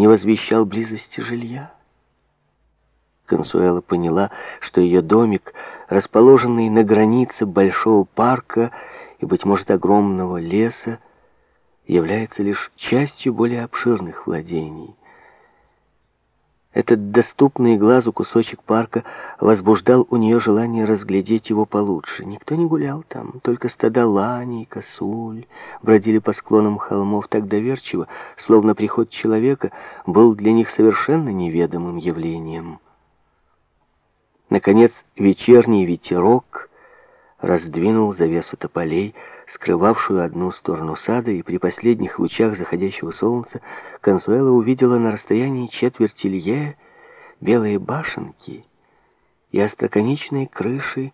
не возвещал близости жилья. Консуэла поняла, что ее домик, расположенный на границе большого парка и, быть может, огромного леса, является лишь частью более обширных владений. Этот доступный глазу кусочек парка возбуждал у нее желание разглядеть его получше. Никто не гулял там, только стада лани и косуль бродили по склонам холмов так доверчиво, словно приход человека был для них совершенно неведомым явлением. Наконец, вечерний ветерок раздвинул завесу тополей, скрывавшую одну сторону сада, и при последних лучах заходящего солнца Консуэла увидела на расстоянии четверти лье белые башенки и остроконечные крыши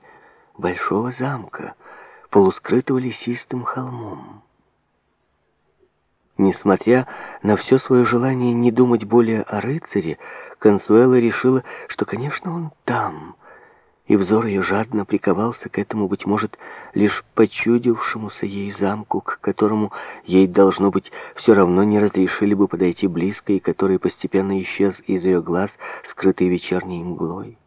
большого замка, полускрытого лесистым холмом. Несмотря на все свое желание не думать более о рыцаре, Консуэла решила, что, конечно, он там — и взор ее жадно приковался к этому, быть может, лишь почудившемуся ей замку, к которому ей, должно быть, все равно не разрешили бы подойти близко, и который постепенно исчез из ее глаз, скрытый вечерней мглой.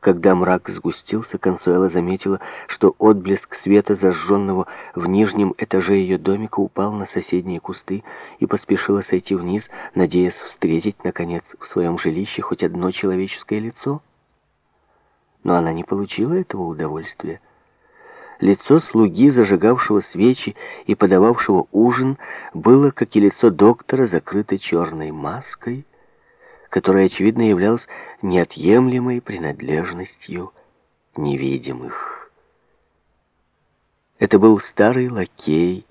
Когда мрак сгустился, Консуэла заметила, что отблеск света, зажженного в нижнем этаже ее домика, упал на соседние кусты и поспешила сойти вниз, надеясь встретить, наконец, в своем жилище хоть одно человеческое лицо — но она не получила этого удовольствия. Лицо слуги, зажигавшего свечи и подававшего ужин, было, как и лицо доктора, закрыто черной маской, которая, очевидно, являлась неотъемлемой принадлежностью невидимых. Это был старый лакей,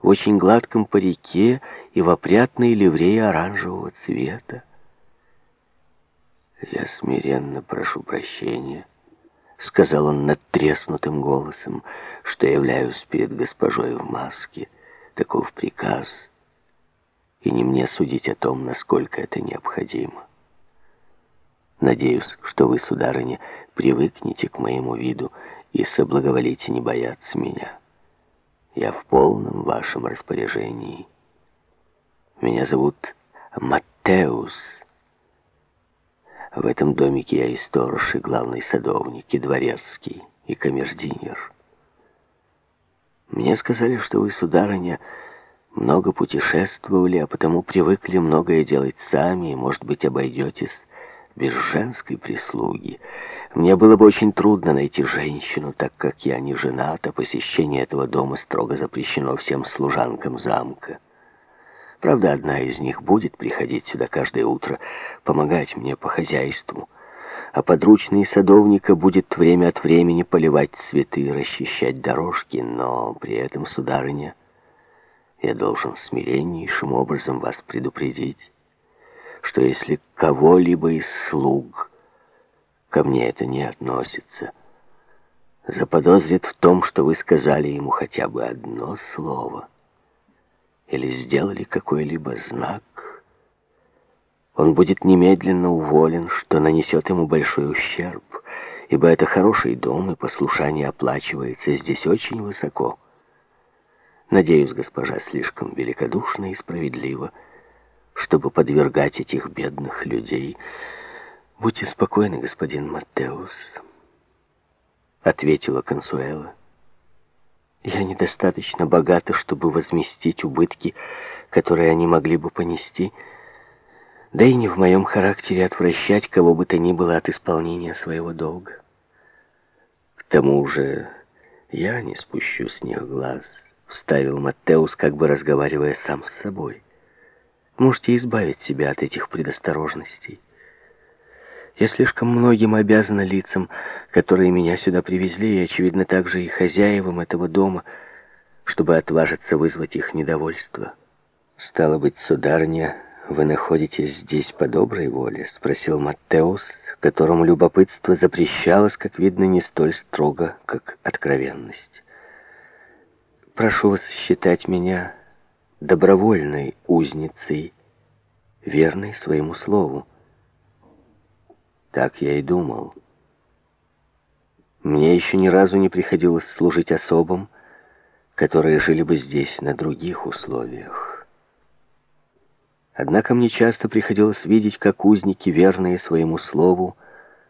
в очень гладком парике и в опрятной ливрее оранжевого цвета. «Я смиренно прошу прощения», — сказал он надтреснутым голосом, «что являюсь перед госпожой в маске. Таков приказ, и не мне судить о том, насколько это необходимо. Надеюсь, что вы, сударыня, привыкнете к моему виду и соблаговолите не бояться меня. Я в полном вашем распоряжении. Меня зовут Маттеус». В этом домике я и сторож, и главный садовник, и дворецкий, и камердинер. Мне сказали, что вы, сударыня, много путешествовали, а потому привыкли многое делать сами, и, может быть, обойдетесь без женской прислуги. Мне было бы очень трудно найти женщину, так как я не женат, а посещение этого дома строго запрещено всем служанкам замка. Правда, одна из них будет приходить сюда каждое утро, помогать мне по хозяйству, а подручный садовника будет время от времени поливать цветы, расчищать дорожки, но при этом, сударыня, я должен смиреннейшим образом вас предупредить, что если кого-либо из слуг, ко мне это не относится, заподозрит в том, что вы сказали ему хотя бы одно слово — или сделали какой-либо знак, он будет немедленно уволен, что нанесет ему большой ущерб, ибо это хороший дом, и послушание оплачивается здесь очень высоко. Надеюсь, госпожа слишком великодушна и справедлива, чтобы подвергать этих бедных людей. Будьте спокойны, господин Маттеус, — ответила Консуэла. Я недостаточно богата, чтобы возместить убытки, которые они могли бы понести, да и не в моем характере отвращать кого бы то ни было от исполнения своего долга. К тому же я не спущу с них глаз, вставил Маттеус, как бы разговаривая сам с собой. Можете избавить себя от этих предосторожностей. Я слишком многим обязана лицам, которые меня сюда привезли, и, очевидно, также и хозяевам этого дома, чтобы отважиться вызвать их недовольство. «Стало быть, сударыня, вы находитесь здесь по доброй воле?» — спросил Маттеус, которому любопытство запрещалось, как видно, не столь строго, как откровенность. «Прошу вас считать меня добровольной узницей, верной своему слову». Так я и думал. Мне еще ни разу не приходилось служить особам, которые жили бы здесь на других условиях. Однако мне часто приходилось видеть, как узники, верные своему слову,